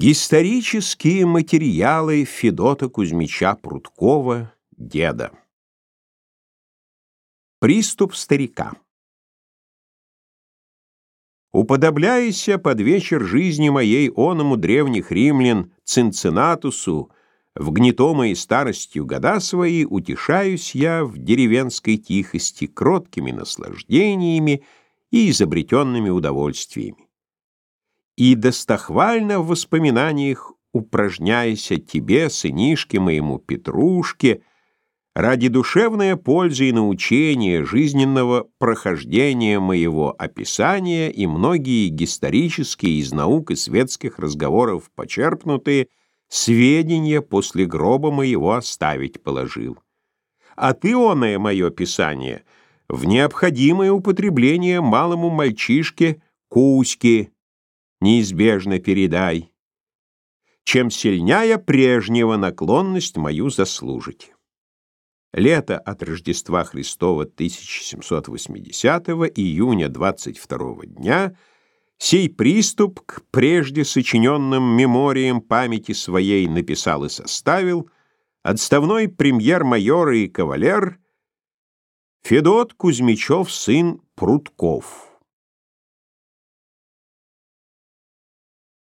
Исторические материалы Федота Кузьмича Прудкова, деда. Приступ старика. Уподобляйся под вечер жизни моей оному древних римлян Цинциннатусу, в гнетомой старостью года свои утешаюсь я в деревенской тихости кроткими наслаждениями и изобретенными удовольствиями и достохвально в воспоминаниях упражняйся тебе, сынишке моему Петрушке, ради душевной пользы и научения жизненного прохождения моего описания и многие исторические из наук и светских разговоров почерпнутые сведения после гроба моего оставить положил. А ты, оное мое писание, в необходимое употребление малому мальчишке Кузьке, неизбежно передай, чем сильняя прежнего наклонность мою заслужить. Лето от Рождества Христова 1780 июня 22 дня сей приступ к прежде сочиненным мемориям памяти своей написал и составил отставной премьер-майор и кавалер Федот Кузьмичев сын Прутков.